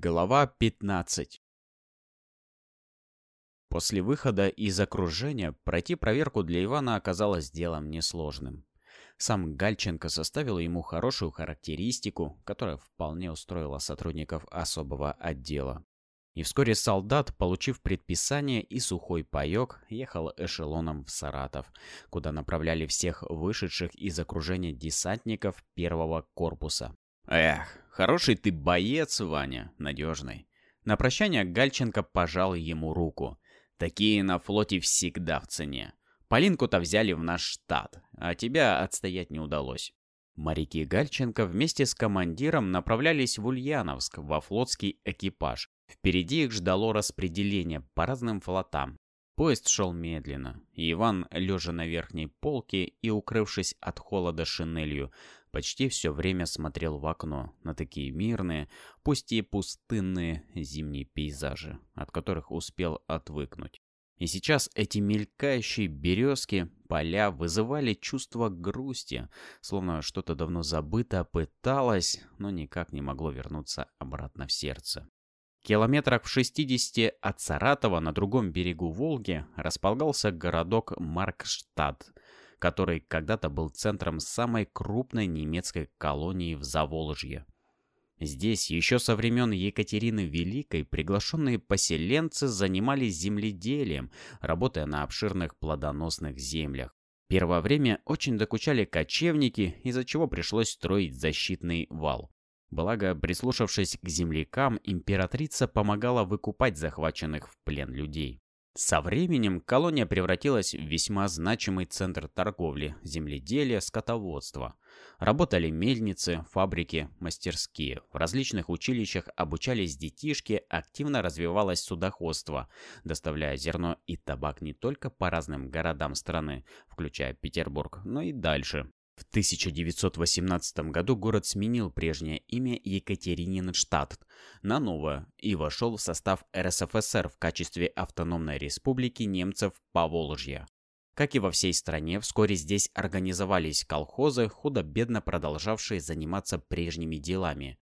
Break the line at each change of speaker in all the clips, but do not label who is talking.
Глава 15 После выхода из окружения пройти проверку для Ивана оказалось делом несложным. Сам Гальченко составил ему хорошую характеристику, которая вполне устроила сотрудников особого отдела. И вскоре солдат, получив предписание и сухой паёк, ехал эшелоном в Саратов, куда направляли всех вышедших из окружения десантников первого корпуса. Эх, хороший ты боец, Ваня, надежный. На прощание Гальченко пожал ему руку. Такие на флоте всегда в цене. Полинку-то взяли в наш штат, а тебя отстоять не удалось. Моряки Гальченко вместе с командиром направлялись в Ульяновск во флотский экипаж. Впереди их ждало распределение по разным флотам. Поезд шел медленно, Иван, лежа на верхней полке и укрывшись от холода шинелью, почти все время смотрел в окно на такие мирные, пусть и пустынные зимние пейзажи, от которых успел отвыкнуть. И сейчас эти мелькающие березки, поля вызывали чувство грусти, словно что-то давно забыто пыталось, но никак не могло вернуться обратно в сердце. Километрах в 60 от Саратова на другом берегу Волги располагался городок Маркштадт, который когда-то был центром самой крупной немецкой колонии в Заволжье. Здесь еще со времен Екатерины Великой приглашенные поселенцы занимались земледелием, работая на обширных плодоносных землях. Первое время очень докучали кочевники, из-за чего пришлось строить защитный вал. Благо, прислушавшись к землякам, императрица помогала выкупать захваченных в плен людей. Со временем колония превратилась в весьма значимый центр торговли, земледелия, скотоводства. Работали мельницы, фабрики, мастерские. В различных училищах обучались детишки, активно развивалось судоходство, доставляя зерно и табак не только по разным городам страны, включая Петербург, но и дальше. В 1918 году город сменил прежнее имя Екатерининштадт на новое и вошел в состав РСФСР в качестве автономной республики немцев Поволжья. Как и во всей стране, вскоре здесь организовались колхозы, худо-бедно продолжавшие заниматься прежними делами.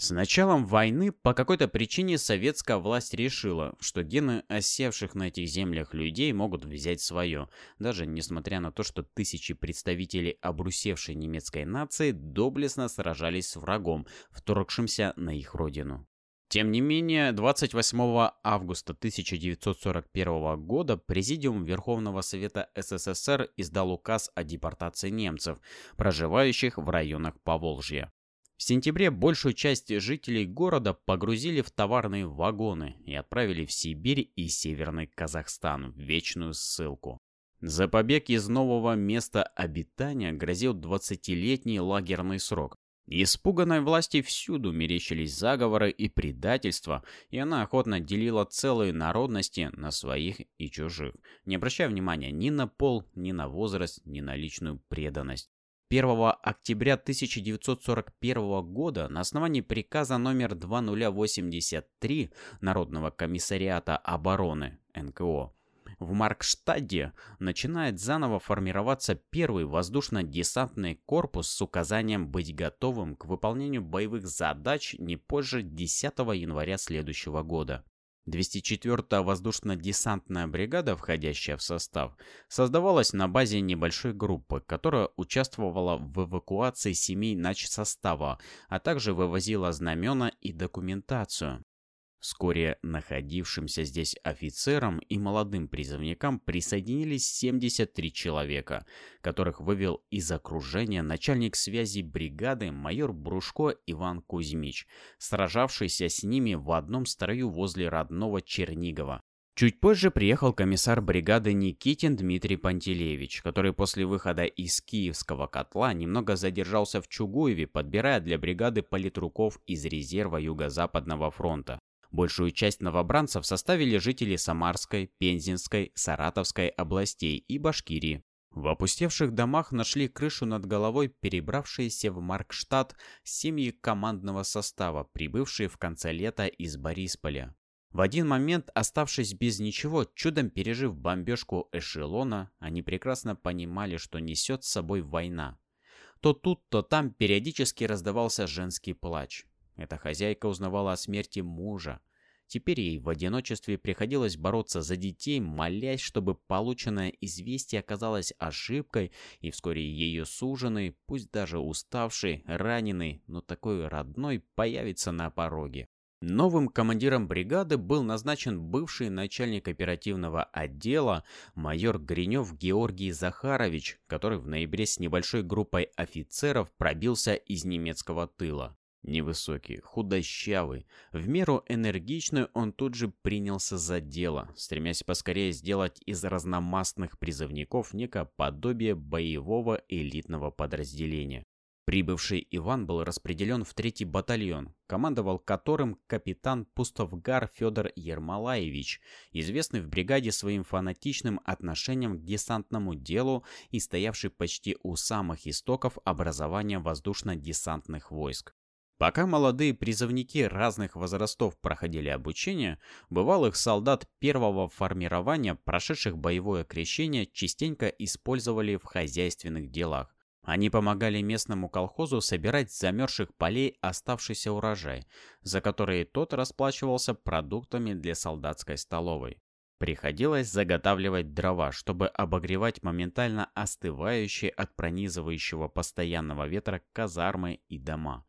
С началом войны по какой-то причине советская власть решила, что гены осевших на этих землях людей могут взять свое, даже несмотря на то, что тысячи представителей обрусевшей немецкой нации доблестно сражались с врагом, вторгшимся на их родину. Тем не менее, 28 августа 1941 года Президиум Верховного Совета СССР издал указ о депортации немцев, проживающих в районах Поволжья. В сентябре большую часть жителей города погрузили в товарные вагоны и отправили в Сибирь и Северный Казахстан в вечную ссылку. За побег из нового места обитания грозил 20-летний лагерный срок. Испуганной власти всюду мерещились заговоры и предательства, и она охотно делила целые народности на своих и чужих, не обращая внимания ни на пол, ни на возраст, ни на личную преданность. 1 октября 1941 года на основании приказа номер 2083 Народного комиссариата обороны НКО в Маркштадте начинает заново формироваться первый воздушно-десантный корпус с указанием быть готовым к выполнению боевых задач не позже 10 января следующего года. 204-я воздушно-десантная бригада, входящая в состав, создавалась на базе небольшой группы, которая участвовала в эвакуации семей начсостава, а также вывозила знамена и документацию. Вскоре находившимся здесь офицерам и молодым призывникам присоединились 73 человека, которых вывел из окружения начальник связи бригады майор Брушко Иван Кузьмич, сражавшийся с ними в одном строю возле родного Чернигова. Чуть позже приехал комиссар бригады Никитин Дмитрий Пантелеевич, который после выхода из Киевского котла немного задержался в Чугуеве, подбирая для бригады политруков из резерва Юго-Западного фронта. Большую часть новобранцев составили жители Самарской, Пензенской, Саратовской областей и Башкирии. В опустевших домах нашли крышу над головой перебравшиеся в Маркштадт семьи командного состава, прибывшие в конце лета из Борисполя. В один момент, оставшись без ничего, чудом пережив бомбежку эшелона, они прекрасно понимали, что несет с собой война. То тут, то там периодически раздавался женский плач. Эта хозяйка узнавала о смерти мужа. Теперь ей в одиночестве приходилось бороться за детей, молясь, чтобы полученное известие оказалось ошибкой, и вскоре ее суженый, пусть даже уставший, раненый, но такой родной, появится на пороге. Новым командиром бригады был назначен бывший начальник оперативного отдела майор Гринев Георгий Захарович, который в ноябре с небольшой группой офицеров пробился из немецкого тыла. Невысокий, худощавый, в меру энергичный он тут же принялся за дело, стремясь поскорее сделать из разномастных призывников некое подобие боевого элитного подразделения. Прибывший Иван был распределен в третий батальон, командовал которым капитан Пустовгар Федор Ермолаевич, известный в бригаде своим фанатичным отношением к десантному делу и стоявший почти у самых истоков образования воздушно-десантных войск. Пока молодые призывники разных возрастов проходили обучение, бывалых солдат первого формирования, прошедших боевое крещение, частенько использовали в хозяйственных делах, они помогали местному колхозу собирать с замерзших полей оставшийся урожай, за который тот расплачивался продуктами для солдатской столовой. Приходилось заготавливать дрова, чтобы обогревать моментально остывающие от пронизывающего постоянного ветра казармы и дома.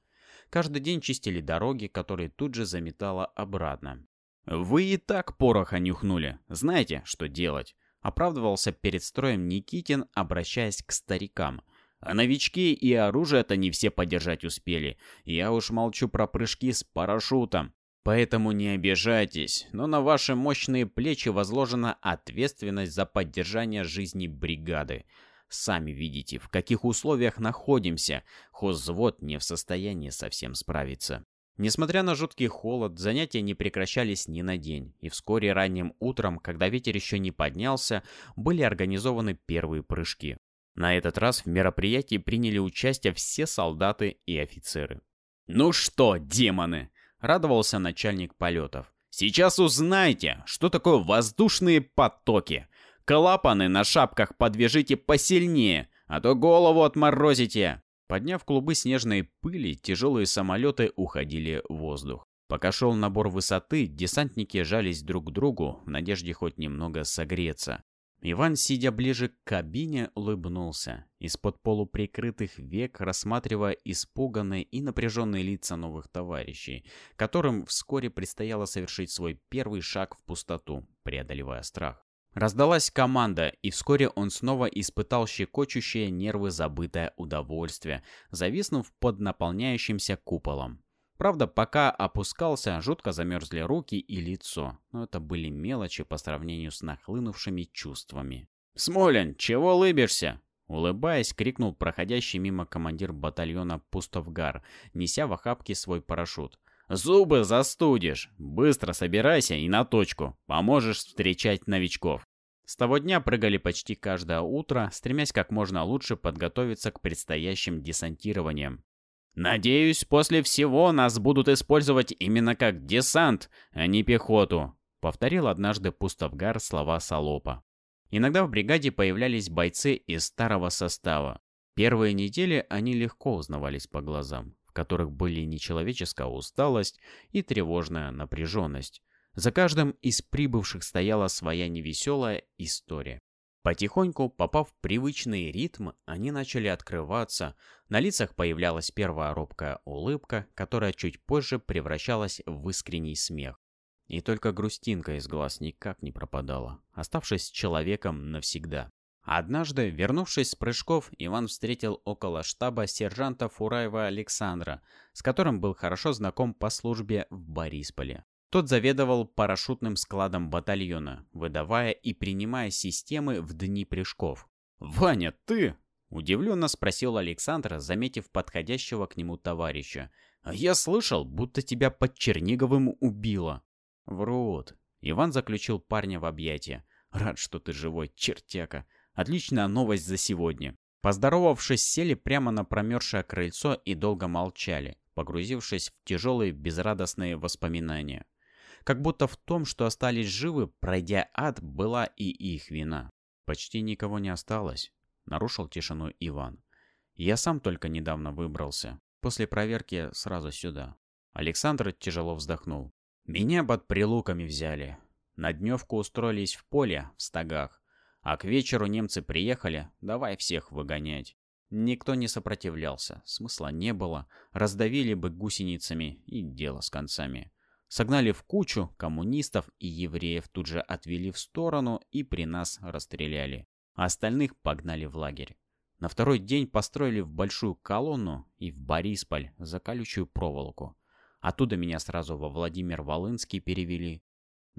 Каждый день чистили дороги, которые тут же заметало обратно. «Вы и так пороха нюхнули. Знаете, что делать?» Оправдывался перед строем Никитин, обращаясь к старикам – а новички и оружие-то не все подержать успели. Я уж молчу про прыжки с парашютом. Поэтому не обижайтесь, но на ваши мощные плечи возложена ответственность за поддержание жизни бригады. Сами видите, в каких условиях находимся. Хозвод не в состоянии совсем справиться. Несмотря на жуткий холод, занятия не прекращались ни на день, и вскоре ранним утром, когда ветер еще не поднялся, были организованы первые прыжки. На этот раз в мероприятии приняли участие все солдаты и офицеры. «Ну что, демоны!» — радовался начальник полетов. «Сейчас узнаете, что такое воздушные потоки. Клапаны на шапках подвяжите посильнее, а то голову отморозите!» Подняв клубы снежной пыли, тяжелые самолеты уходили в воздух. Пока шел набор высоты, десантники жались друг к другу в надежде хоть немного согреться. Иван, сидя ближе к кабине, улыбнулся, из-под полуприкрытых век рассматривая испуганные и напряженные лица новых товарищей, которым вскоре предстояло совершить свой первый шаг в пустоту, преодолевая страх. Раздалась команда, и вскоре он снова испытал щекочущее нервы забытое удовольствие, зависнув под наполняющимся куполом. Правда, пока опускался, жутко замерзли руки и лицо, но это были мелочи по сравнению с нахлынувшими чувствами. «Смолин, чего улыбишься?» Улыбаясь, крикнул проходящий мимо командир батальона Пустовгар, неся в охапке свой парашют. «Зубы застудишь! Быстро собирайся и на точку! Поможешь встречать новичков!» С того дня прыгали почти каждое утро, стремясь как можно лучше подготовиться к предстоящим десантированиям. «Надеюсь, после всего нас будут использовать именно как десант, а не пехоту», — повторил однажды Пустовгар слова Солопа. Иногда в бригаде появлялись бойцы из старого состава. Первые недели они легко узнавались по глазам, в которых были нечеловеческая усталость и тревожная напряженность. За каждым из прибывших стояла своя невеселая история. Потихоньку, попав в привычный ритм, они начали открываться, на лицах появлялась первая робкая улыбка, которая чуть позже превращалась в искренний смех. И только грустинка из глаз никак не пропадала, оставшись человеком навсегда. Однажды, вернувшись с прыжков, Иван встретил около штаба сержанта Фураева Александра, с которым был хорошо знаком по службе в Борисполе. Тот заведовал парашютным складом батальона, выдавая и принимая системы в дни прыжков. «Ваня, ты?» – удивленно спросил Александр, заметив подходящего к нему товарища. «А я слышал, будто тебя под Черниговым убило». «Врут». Иван заключил парня в объятия. «Рад, что ты живой, чертяка. Отличная новость за сегодня». Поздоровавшись, сели прямо на промерзшее крыльцо и долго молчали, погрузившись в тяжелые безрадостные воспоминания. Как будто в том, что остались живы, пройдя ад, была и их вина. Почти никого не осталось, нарушил тишину Иван. Я сам только недавно выбрался. После проверки сразу сюда. Александр тяжело вздохнул. Меня под прилуками взяли. На дневку устроились в поле, в стогах. А к вечеру немцы приехали, давай всех выгонять. Никто не сопротивлялся, смысла не было, раздавили бы гусеницами и дело с концами. Согнали в кучу, коммунистов и евреев тут же отвели в сторону и при нас расстреляли. А остальных погнали в лагерь. На второй день построили в большую колонну и в Борисполь за колючую проволоку. Оттуда меня сразу во Владимир-Волынский перевели.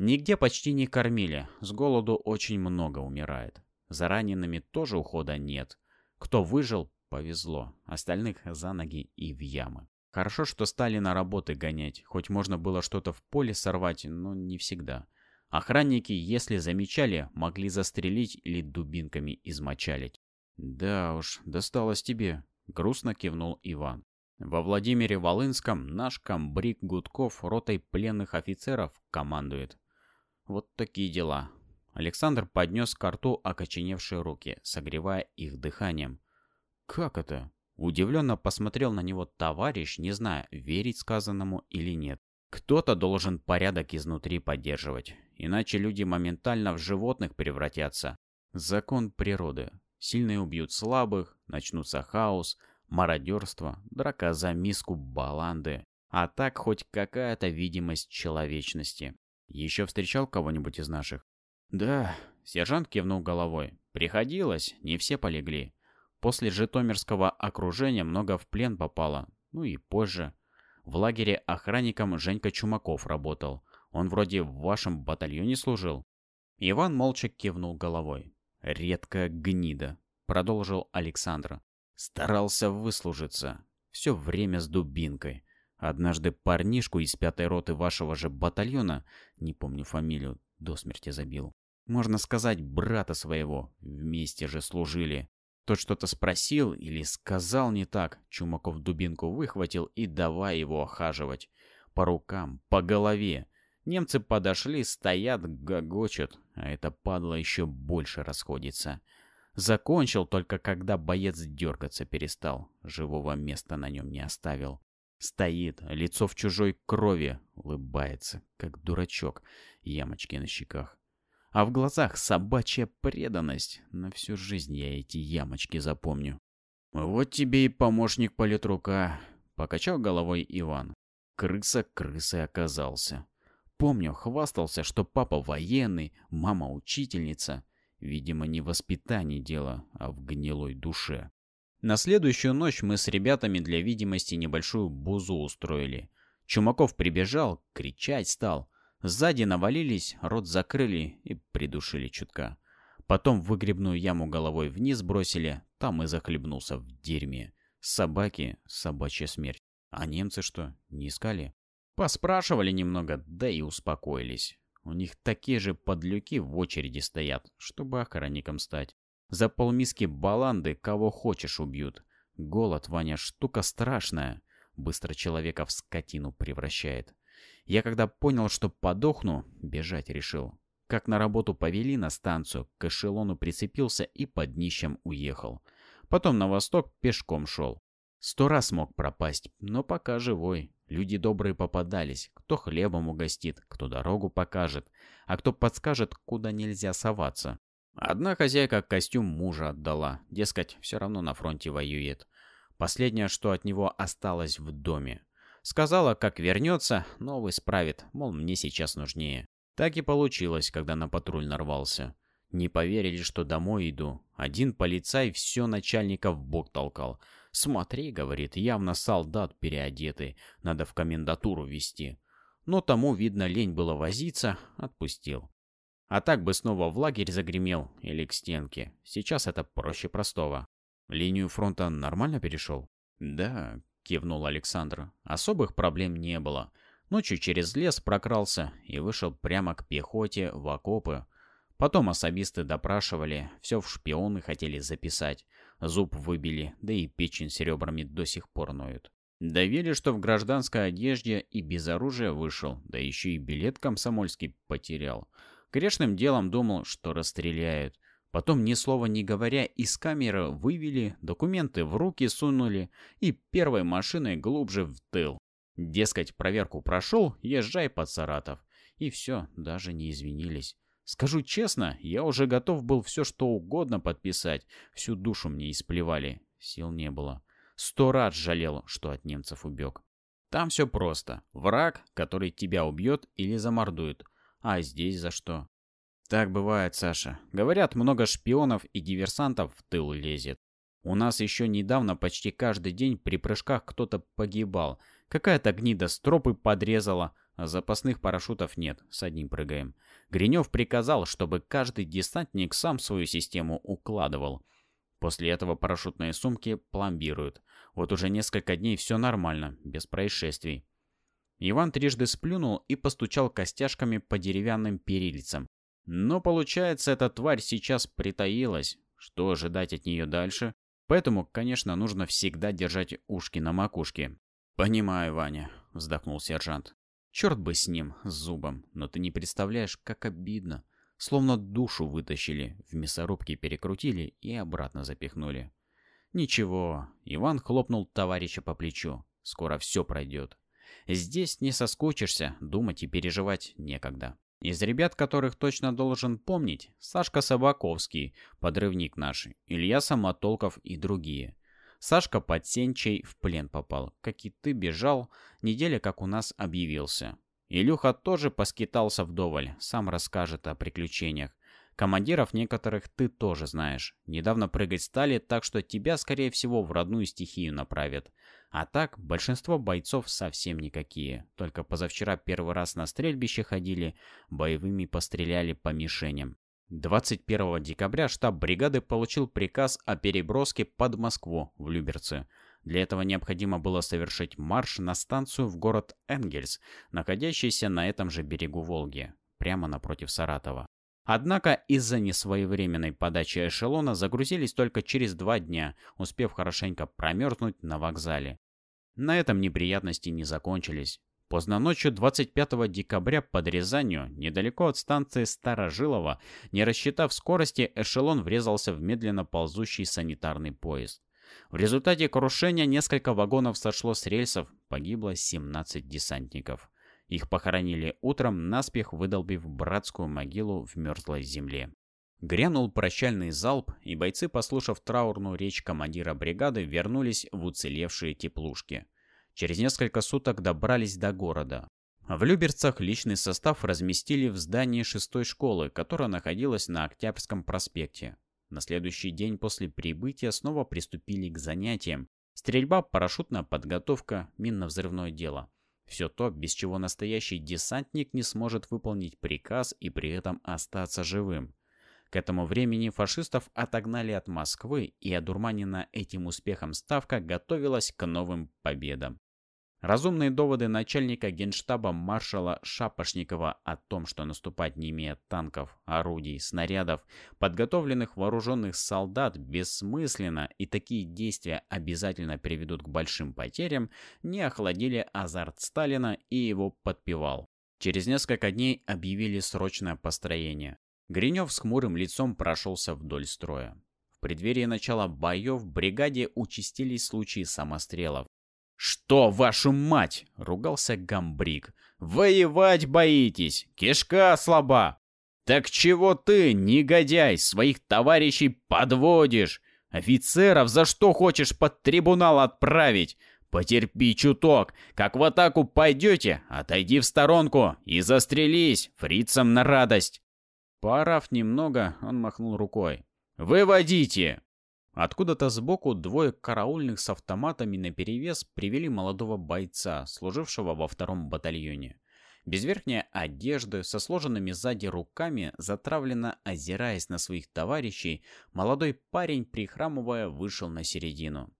Нигде почти не кормили, с голоду очень много умирает. За ранеными тоже ухода нет. Кто выжил, повезло. Остальных за ноги и в ямы. Хорошо, что стали на работы гонять. Хоть можно было что-то в поле сорвать, но не всегда. Охранники, если замечали, могли застрелить или дубинками измочалить. «Да уж, досталось тебе», — грустно кивнул Иван. Во Владимире Волынском наш комбриг Гудков ротой пленных офицеров командует. Вот такие дела. Александр поднес к рту окоченевшие руки, согревая их дыханием. «Как это?» Удивленно посмотрел на него товарищ, не зная, верить сказанному или нет. Кто-то должен порядок изнутри поддерживать, иначе люди моментально в животных превратятся. Закон природы. Сильные убьют слабых, начнутся хаос, мародерство, драка за миску баланды. А так хоть какая-то видимость человечности. Еще встречал кого-нибудь из наших? Да, сержант кивнул головой. Приходилось, не все полегли. После Житомирского окружения много в плен попало. Ну и позже. В лагере охранником Женька Чумаков работал. Он вроде в вашем батальоне служил. Иван молча кивнул головой. Редкая гнида, продолжил Александр. Старался выслужиться. Все время с дубинкой. Однажды парнишку из пятой роты вашего же батальона, не помню фамилию, до смерти забил. Можно сказать, брата своего. Вместе же служили. Тот что-то спросил или сказал не так. Чумаков дубинку выхватил и давай его охаживать. По рукам, по голове. Немцы подошли, стоят, гогочут, а это падла еще больше расходится. Закончил только когда боец дергаться перестал. Живого места на нем не оставил. Стоит, лицо в чужой крови, улыбается, как дурачок, ямочки на щеках. А в глазах собачья преданность. На всю жизнь я эти ямочки запомню. «Вот тебе и помощник политрука», — покачал головой Иван. Крыса крысой оказался. Помню, хвастался, что папа военный, мама учительница. Видимо, не в воспитании дело, а в гнилой душе. На следующую ночь мы с ребятами для видимости небольшую бузу устроили. Чумаков прибежал, кричать стал. Сзади навалились, рот закрыли и придушили чутка. Потом в выгребную яму головой вниз бросили, там и захлебнулся в дерьме. Собаки — собачья смерть. А немцы что, не искали? Поспрашивали немного, да и успокоились. У них такие же подлюки в очереди стоят, чтобы охранником стать. За полмиски баланды кого хочешь убьют. Голод, Ваня, штука страшная. Быстро человека в скотину превращает. Я когда понял, что подохну, бежать решил. Как на работу повели на станцию, к эшелону прицепился и под днищем уехал. Потом на восток пешком шел. Сто раз мог пропасть, но пока живой. Люди добрые попадались. Кто хлебом угостит, кто дорогу покажет, а кто подскажет, куда нельзя соваться. Одна хозяйка костюм мужа отдала. Дескать, все равно на фронте воюет. Последнее, что от него осталось в доме. Сказала, как вернется, новый справит, мол, мне сейчас нужнее. Так и получилось, когда на патруль нарвался. Не поверили, что домой иду. Один полицай все начальника в бок толкал. «Смотри», — говорит, — «явно солдат переодетый, надо в комендатуру вести». Но тому, видно, лень было возиться, отпустил. А так бы снова в лагерь загремел или к стенке. Сейчас это проще простого. Линию фронта нормально перешел? Да, кивнул Александр. Особых проблем не было. Ночью через лес прокрался и вышел прямо к пехоте в окопы. Потом особисты допрашивали, все в шпионы хотели записать. Зуб выбили, да и печень с ребрами до сих пор ноют. Довели, что в гражданской одежде и без оружия вышел, да еще и билет комсомольский потерял. Грешным делом думал, что расстреляют. Потом, ни слова не говоря, из камеры вывели, документы в руки сунули и первой машиной глубже в тыл. Дескать, проверку прошел, езжай под Саратов. И все, даже не извинились. Скажу честно, я уже готов был все что угодно подписать. Всю душу мне исплевали. Сил не было. Сто раз жалел, что от немцев убег. Там все просто. Враг, который тебя убьет или замордует. А здесь за что? Так бывает, Саша. Говорят, много шпионов и диверсантов в тыл лезет. У нас еще недавно почти каждый день при прыжках кто-то погибал. Какая-то гнида стропы подрезала, а запасных парашютов нет, с одним прыгаем. Гринев приказал, чтобы каждый десантник сам свою систему укладывал. После этого парашютные сумки пломбируют. Вот уже несколько дней все нормально, без происшествий. Иван трижды сплюнул и постучал костяшками по деревянным перильцам. Но получается, эта тварь сейчас притаилась. Что ожидать от нее дальше? Поэтому, конечно, нужно всегда держать ушки на макушке. «Понимаю, Ваня», — вздохнул сержант. «Черт бы с ним, с зубом, но ты не представляешь, как обидно. Словно душу вытащили, в мясорубке перекрутили и обратно запихнули. Ничего, Иван хлопнул товарища по плечу. Скоро все пройдет. Здесь не соскучишься, думать и переживать некогда. Из ребят, которых точно должен помнить, Сашка Собаковский, подрывник наш, Илья Самотолков и другие. Сашка под Сенчей в плен попал, как и ты бежал, неделя как у нас объявился. Илюха тоже поскитался вдоволь, сам расскажет о приключениях. Командиров некоторых ты тоже знаешь. Недавно прыгать стали, так что тебя, скорее всего, в родную стихию направят. А так, большинство бойцов совсем никакие. Только позавчера первый раз на стрельбище ходили, боевыми постреляли по мишеням. 21 декабря штаб бригады получил приказ о переброске под Москву в Люберцы. Для этого необходимо было совершить марш на станцию в город Энгельс, находящийся на этом же берегу Волги, прямо напротив Саратова. Однако из-за несвоевременной подачи эшелона загрузились только через два дня, успев хорошенько промерзнуть на вокзале. На этом неприятности не закончились. Поздно ночью 25 декабря под Рязанью, недалеко от станции Старожилово, не рассчитав скорости, эшелон врезался в медленно ползущий санитарный поезд. В результате крушения несколько вагонов сошло с рельсов, погибло 17 десантников. Их похоронили утром, наспех выдолбив братскую могилу в мерзлой земле. Грянул прощальный залп, и бойцы, послушав траурную речь командира бригады, вернулись в уцелевшие теплушки. Через несколько суток добрались до города. В Люберцах личный состав разместили в здании шестой школы, которая находилась на Октябрьском проспекте. На следующий день после прибытия снова приступили к занятиям. Стрельба, парашютная подготовка, минно-взрывное дело. Все то, без чего настоящий десантник не сможет выполнить приказ и при этом остаться живым. К этому времени фашистов отогнали от Москвы, и одурманена этим успехом Ставка готовилась к новым победам. Разумные доводы начальника генштаба маршала Шапошникова о том, что наступать не имея танков, орудий, снарядов, подготовленных вооруженных солдат бессмысленно и такие действия обязательно приведут к большим потерям, не охладили азарт Сталина и его подпевал. Через несколько дней объявили срочное построение. Гринев с хмурым лицом прошелся вдоль строя. В преддверии начала боев в бригаде участились случаи самострелов. «Что, вашу мать!» — ругался Гамбрик. «Воевать боитесь! Кишка слаба! Так чего ты, негодяй, своих товарищей подводишь? Офицеров за что хочешь под трибунал отправить? Потерпи чуток, как в атаку пойдете, отойди в сторонку и застрелись, фрицам на радость!» Поорав немного, он махнул рукой. «Выводите!» Откуда-то сбоку двое караульных с автоматами наперевес привели молодого бойца, служившего во втором батальоне. Без верхней одежды, со сложенными сзади руками, затравленно озираясь на своих товарищей, молодой парень, прихрамывая, вышел на середину.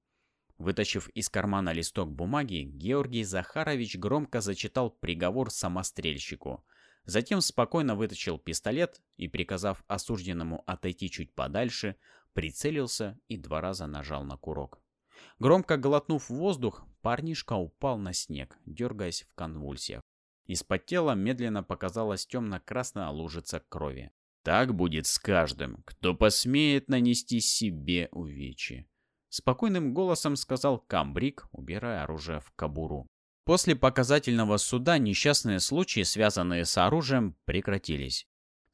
Вытащив из кармана листок бумаги, Георгий Захарович громко зачитал приговор самострельщику. Затем спокойно вытащил пистолет и, приказав осужденному отойти чуть подальше, прицелился и два раза нажал на курок. Громко глотнув воздух, парнишка упал на снег, дергаясь в конвульсиях. Из-под тела медленно показалась темно-красная лужица крови. Так будет с каждым, кто посмеет нанести себе увечье. Спокойным голосом сказал Камбрик, убирая оружие в кобуру. После показательного суда несчастные случаи, связанные с оружием, прекратились.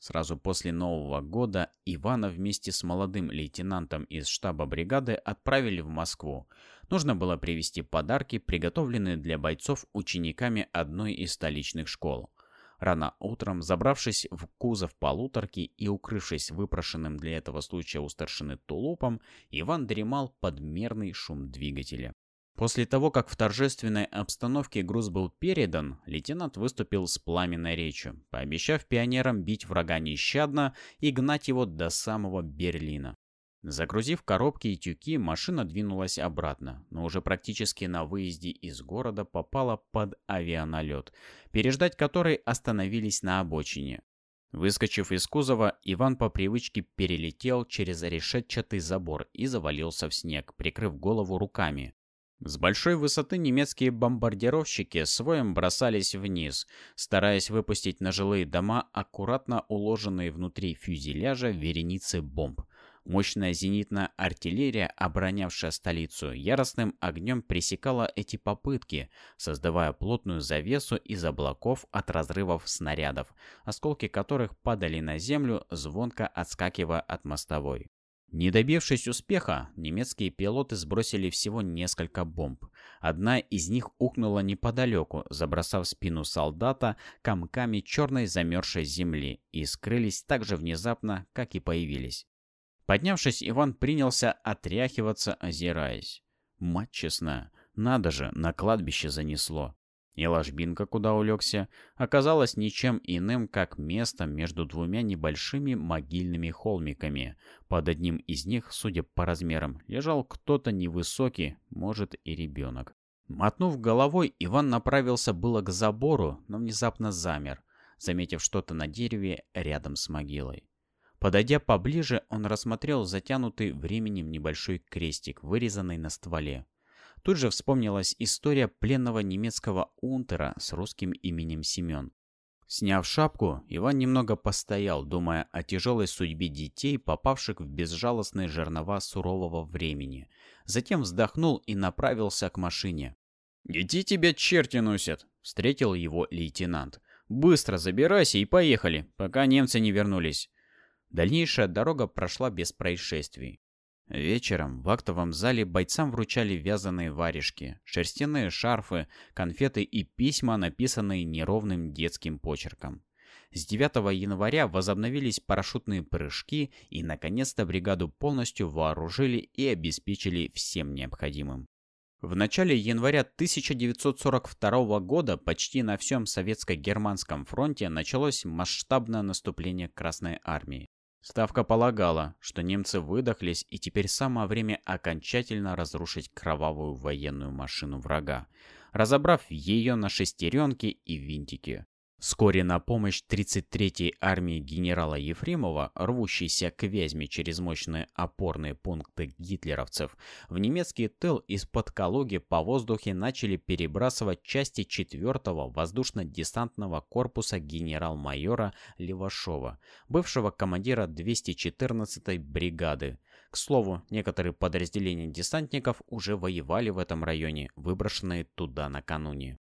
Сразу после Нового года Ивана вместе с молодым лейтенантом из штаба бригады отправили в Москву. Нужно было привезти подарки, приготовленные для бойцов учениками одной из столичных школ. Рано утром, забравшись в кузов полуторки и укрывшись выпрошенным для этого случая у старшины тулупом, Иван дремал под мерный шум двигателя. После того, как в торжественной обстановке груз был передан, лейтенант выступил с пламенной речью, пообещав пионерам бить врага нещадно и гнать его до самого Берлина. Загрузив коробки и тюки, машина двинулась обратно, но уже практически на выезде из города попала под авианалет, переждать который остановились на обочине. Выскочив из кузова, Иван по привычке перелетел через решетчатый забор и завалился в снег, прикрыв голову руками. С большой высоты немецкие бомбардировщики своим бросались вниз, стараясь выпустить на жилые дома аккуратно уложенные внутри фюзеляжа вереницы бомб. Мощная зенитная артиллерия, оборонявшая столицу, яростным огнем пресекала эти попытки, создавая плотную завесу из облаков от разрывов снарядов, осколки которых падали на землю, звонко отскакивая от мостовой. Не добившись успеха, немецкие пилоты сбросили всего несколько бомб. Одна из них ухнула неподалеку, забросав спину солдата комками черной замерзшей земли и скрылись так же внезапно, как и появились. Поднявшись, Иван принялся отряхиваться, озираясь. Мать честная, надо же, на кладбище занесло. И ложбинка, куда улегся, оказалась ничем иным, как местом между двумя небольшими могильными холмиками. Под одним из них, судя по размерам, лежал кто-то невысокий, может и ребенок. Мотнув головой, Иван направился было к забору, но внезапно замер, заметив что-то на дереве рядом с могилой. Подойдя поближе, он рассмотрел затянутый временем небольшой крестик, вырезанный на стволе. Тут же вспомнилась история пленного немецкого унтера с русским именем Семен. Сняв шапку, Иван немного постоял, думая о тяжелой судьбе детей, попавших в безжалостные жернова сурового времени. Затем вздохнул и направился к машине. «Иди тебя черти носят!» — встретил его лейтенант. «Быстро забирайся и поехали, пока немцы не вернулись». Дальнейшая дорога прошла без происшествий. Вечером в актовом зале бойцам вручали вязаные варежки, шерстяные шарфы, конфеты и письма, написанные неровным детским почерком. С 9 января возобновились парашютные прыжки и, наконец-то, бригаду полностью вооружили и обеспечили всем необходимым. В начале января 1942 года почти на всем советско-германском фронте началось масштабное наступление Красной Армии. Ставка полагала, что немцы выдохлись и теперь самое время окончательно разрушить кровавую военную машину врага, разобрав ее на шестеренки и винтики. Вскоре на помощь 33-й армии генерала Ефремова, рвущейся к Вязьме через мощные опорные пункты гитлеровцев, в немецкий тыл из-под Калуги по воздухе начали перебрасывать части 4-го воздушно-десантного корпуса генерал-майора Левашова, бывшего командира 214-й бригады. К слову, некоторые подразделения десантников уже воевали в этом районе, выброшенные туда накануне.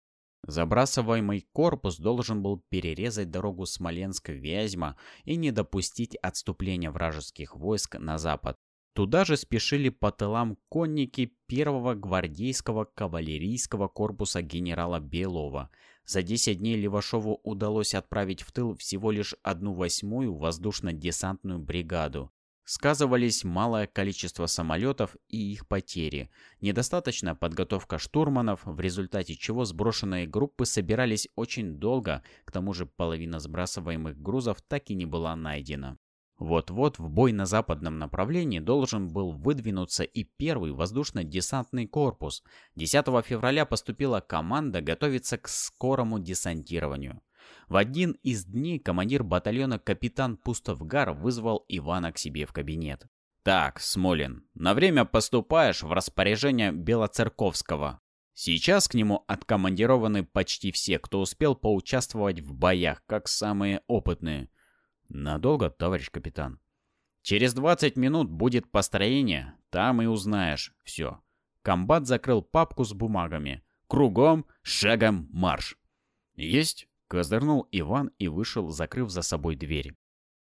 Забрасываемый корпус должен был перерезать дорогу Смоленск-Вязьма и не допустить отступления вражеских войск на запад. Туда же спешили по тылам конники первого гвардейского кавалерийского корпуса генерала Белова. За 10 дней Левашову удалось отправить в тыл всего лишь одну восьмую воздушно-десантную бригаду. Сказывались малое количество самолетов и их потери, недостаточная подготовка штурманов, в результате чего сброшенные группы собирались очень долго, к тому же половина сбрасываемых грузов так и не была найдена. Вот-вот в бой на западном направлении должен был выдвинуться и первый воздушно-десантный корпус. 10 февраля поступила команда готовиться к скорому десантированию. В один из дней командир батальона капитан Пустовгар вызвал Ивана к себе в кабинет. «Так, Смолин, на время поступаешь в распоряжение Белоцерковского. Сейчас к нему откомандированы почти все, кто успел поучаствовать в боях, как самые опытные. Надолго, товарищ капитан? Через 20 минут будет построение, там и узнаешь все. Комбат закрыл папку с бумагами. Кругом, шагом, марш!» «Есть!» — козырнул Иван и вышел, закрыв за собой дверь.